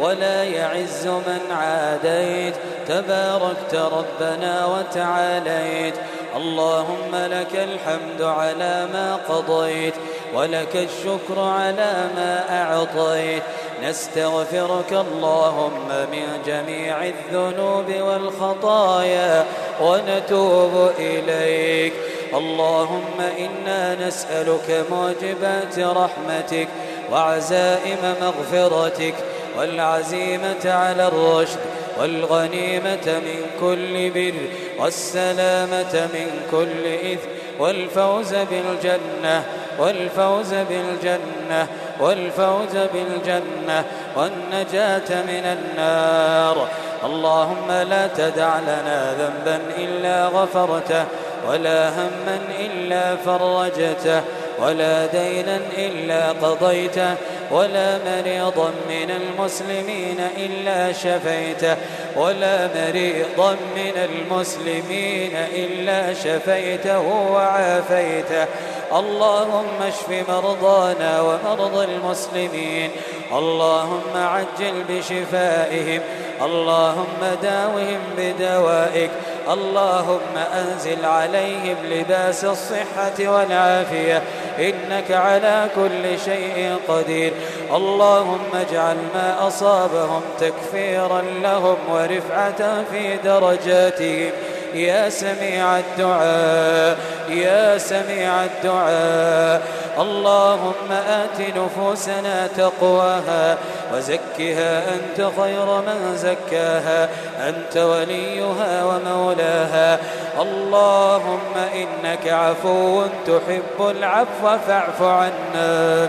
ولا يعز من عاديت. تباركت ربنا وتعاليت. اللهم لك الحمد على ما قضيت ولك الشكر على ما أعطيت. نستغفرك اللهم من جميع الذنوب والخطايا ونتوب إليك. اللهم إنا نسألك موجبات رحمتك وعزائم مغفرتك. والعزيمة على الرشد والغنيمة من كل بر والسلامة من كل إثم والفوز بالجنة والفوز بالجنة والفوز بالجنة والنجاة من النار اللهم لا تدع لنا ذنبا إلا غفرته ولا هما إلا فرجته ولا دينا إلا قضيته ولا مريضا من المسلمين إلا شفيته. ولا مريضا من المسلمين إلا شفيته وعافيته. اللهم اشف مرضانا ومرضى المسلمين. اللهم عجل بشفائهم. اللهم داوهم بدوائك. اللهم أنزل عليهم لباس الصحة والعافية. إنك على كل شيء قدير. اللهم اجعل ما أصابهم تكفيرا لهم ورفعة في درجاتهم. يا سميع الدعاء يا سميع الدعاء. اللهم آت نفوسنا تقواها وزكها أنت خير من زكاها أنت وليها ومولاها. اللهم إنك عفو تحب العفو فاعف عنا.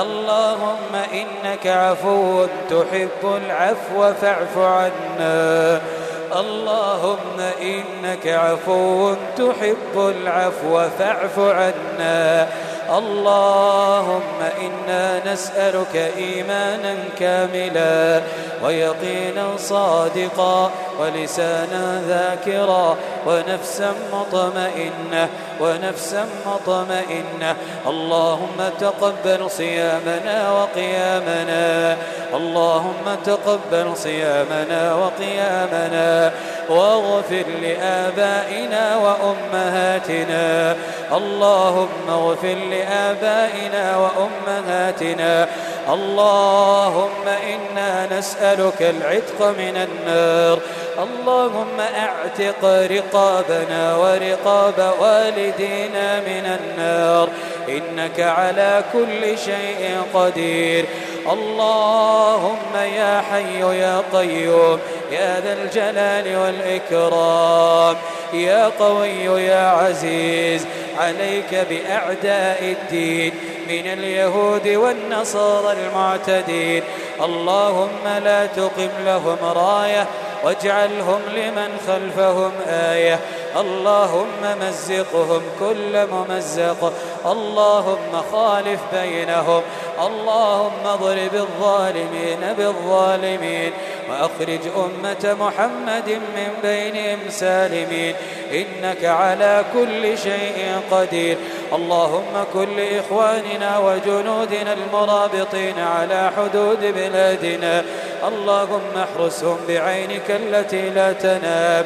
اللهم إنك عفو تحب العفو فاعف عنا. اللهم إنك عفو تحب العفو فاعف عنا. اللهم إنا نسألك إيمانا كاملا ويقينا صادقا ولسانا ذاكرا ونفسا مطمئنة ونفسا مطمئنة اللهم تقبل صيامنا وقيامنا اللهم تقبل صيامنا وقيامنا واغفر لآبائنا وأمهاتنا. اللهم اغفر لآبائنا وأمهاتنا. اللهم إنا نسألك العتق من النار. اللهم أعتق رقابنا ورقاب والدينا من النار. إنك على كل شيء قدير. اللهم يا حي يا قيوم يا ذا الجلال والإكرام يا قوي يا عزيز عليك بأعداء الدين من اليهود والنصارى المعتدين. اللهم لا تقم لهم راية واجعلهم لمن خلفهم آية. اللهم مزقهم كل ممزق. اللهم خالف بينهم. اللهم اضرب الظالمين بالظالمين. وأخرج أمة محمد من بينهم سالمين. إنك على كل شيء قدير. اللهم كل إخواننا وجنودنا المرابطين على حدود بلادنا. اللهم احرسهم بعينك التي لا تنام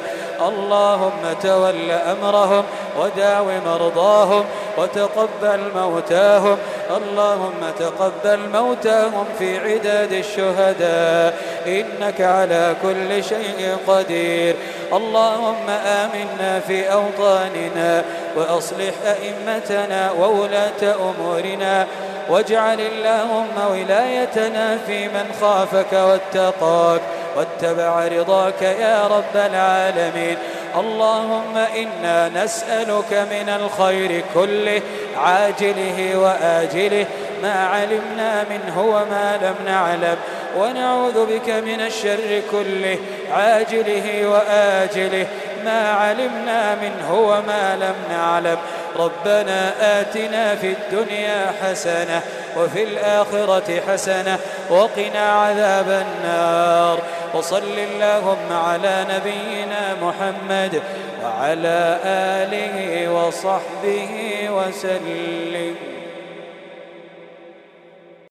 اللهم تول أمرهم وداو مرضاهم وتقبل موتاهم. اللهم تقبل موتاهم في عداد الشهداء. إنك على كل شيء قدير. اللهم آمنا في أوطاننا وأصلح أئمتنا وولاة أمورنا. واجعل اللهم ولايتنا في من خافك واتقاك. واتبع رضاك يا رب العالمين. اللهم إنا نسألك من الخير كله عاجله وآجله ما علمنا منه وما لم نعلم. ونعوذ بك من الشر كله عاجله وآجله ما علمنا منه وما لم نعلم. ربنا آتنا في الدنيا حسنة وفي الآخرة حسنة وقنا عذاب النار. وصل اللهم على نبينا محمد وعلى آله وصحبه وسلم.